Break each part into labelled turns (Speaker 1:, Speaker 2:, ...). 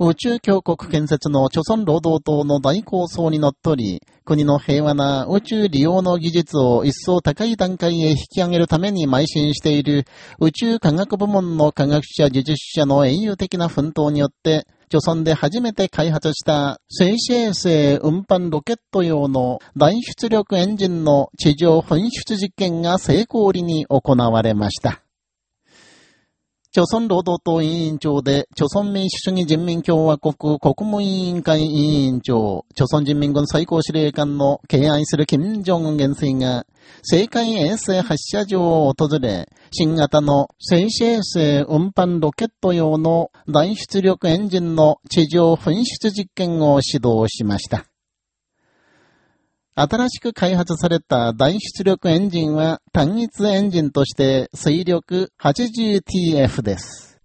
Speaker 1: 宇宙強国建設の朝鮮労働党の大構想にのっとり、国の平和な宇宙利用の技術を一層高い段階へ引き上げるために邁進している宇宙科学部門の科学者、技術者の英雄的な奮闘によって、朝鮮で初めて開発した静止衛星運搬ロケット用の大出力エンジンの地上噴出実験が成功裏に行われました。朝鮮労働党委員長で、朝鮮民主主義人民共和国国務委員会委員長、朝鮮人民軍最高司令官の敬愛する金正恩元帥が、世界衛星発射場を訪れ、新型の静止衛星運搬ロケット用の大出力エンジンの地上噴出実験を指導しました。新しく開発された大出力エンジンは単一エンジンとして水力 80TF です。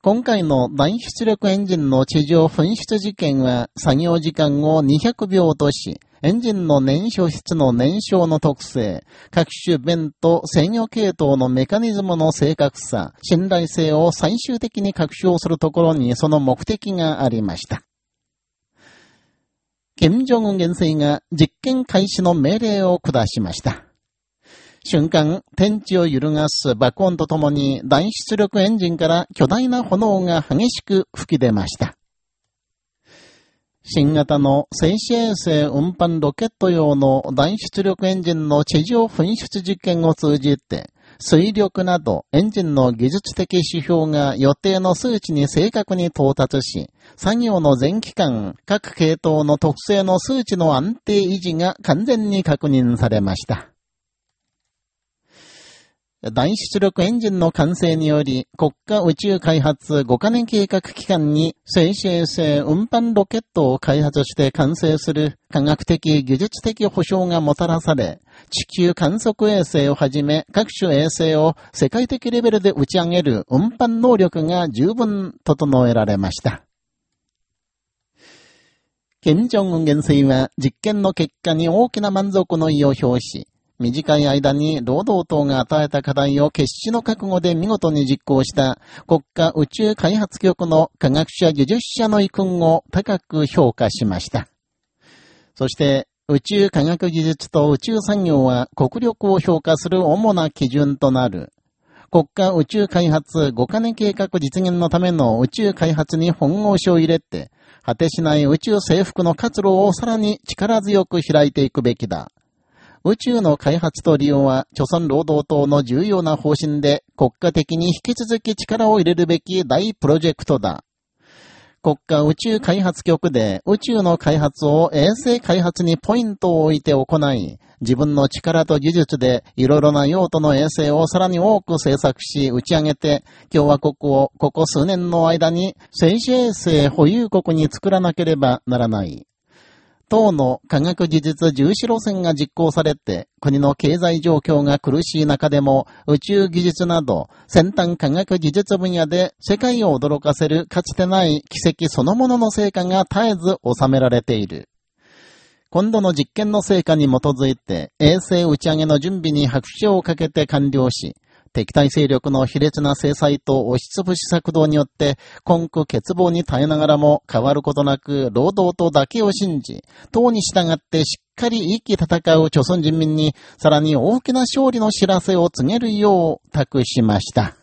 Speaker 1: 今回の大出力エンジンの地上噴出実験は作業時間を200秒とし、エンジンの燃焼室の燃焼の特性、各種弁と制御系統のメカニズムの正確さ、信頼性を最終的に確証するところにその目的がありました。金正恩元帥が実験開始の命令を下しました。瞬間、天地を揺るがす爆音とともに大出力エンジンから巨大な炎が激しく吹き出ました。新型の静止衛星運搬ロケット用の弾出力エンジンの地上噴出実験を通じて、水力などエンジンの技術的指標が予定の数値に正確に到達し、作業の全期間、各系統の特性の数値の安定維持が完全に確認されました。大出力エンジンの完成により、国家宇宙開発5カ年計画期間に、静止衛星運搬ロケットを開発して完成する科学的技術的保障がもたらされ、地球観測衛星をはじめ各種衛星を世界的レベルで打ち上げる運搬能力が十分整えられました。金正恩元帥は実験の結果に大きな満足の意を表し、短い間に労働党が与えた課題を決死の覚悟で見事に実行した国家宇宙開発局の科学者技術者の遺訓を高く評価しました。そして、宇宙科学技術と宇宙産業は国力を評価する主な基準となる。国家宇宙開発5カ年計画実現のための宇宙開発に本腰を入れて、果てしない宇宙征服の活路をさらに力強く開いていくべきだ。宇宙の開発と利用は、朝鮮労働党の重要な方針で、国家的に引き続き力を入れるべき大プロジェクトだ。国家宇宙開発局で宇宙の開発を衛星開発にポイントを置いて行い、自分の力と技術でいろいろな用途の衛星をさらに多く製作し打ち上げて、共和国をここ数年の間に静止衛星保有国に作らなければならない。党の科学技術重視路線が実行されて、国の経済状況が苦しい中でも、宇宙技術など、先端科学技術分野で世界を驚かせるかつてない奇跡そのものの成果が絶えず収められている。今度の実験の成果に基づいて、衛星打ち上げの準備に拍手をかけて完了し、敵対勢力の卑劣な制裁と押しつぶし策動によって、根拠欠乏に耐えながらも変わることなく労働党だけを信じ、党に従ってしっかり一気戦う朝鮮人民に、さらに大きな勝利の知らせを告げるよう託しました。